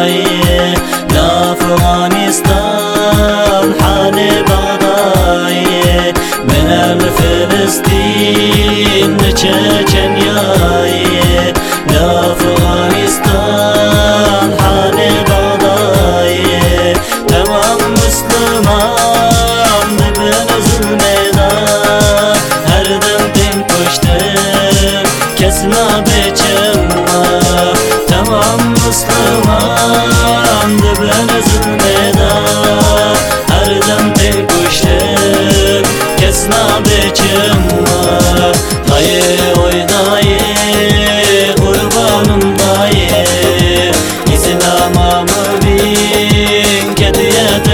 چچنیای لافغانستان حال بغدای من فلسطین چچنیای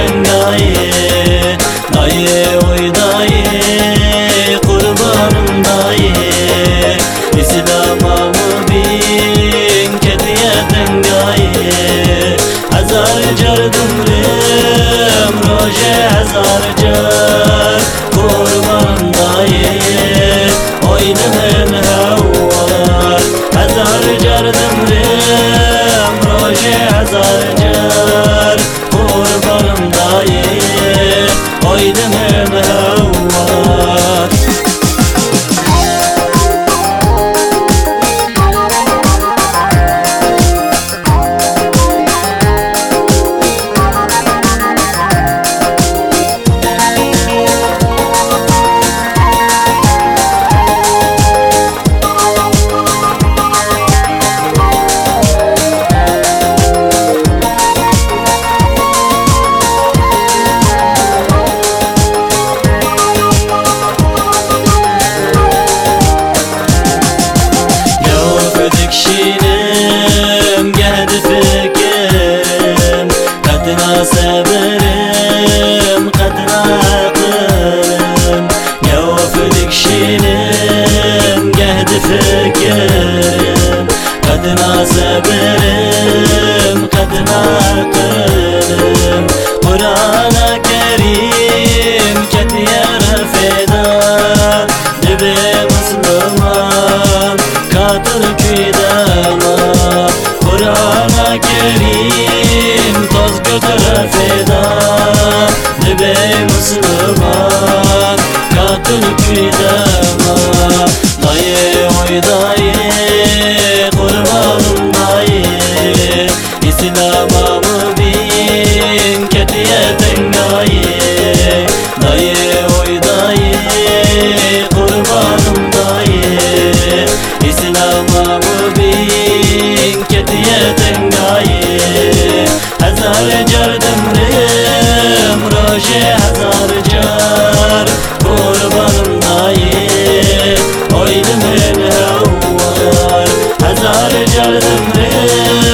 kediye dengayı Dayı oy dayı kurbanım dayı. İslam'a mı bin kediye dengayı Hazar car dümrüm roje hazar car kurbanım dayı Oynamın havvar Hazar car dümrüm roje hazar car Küydama Kur'an-ı Kerim Toz feda. Dibe Müslüman Katır küydama Dayı oy dayı Kurbanım dayı. İslam'a mı bin Roje hazar car Kurbanım dayı Oylumun havvar Hazar car hazar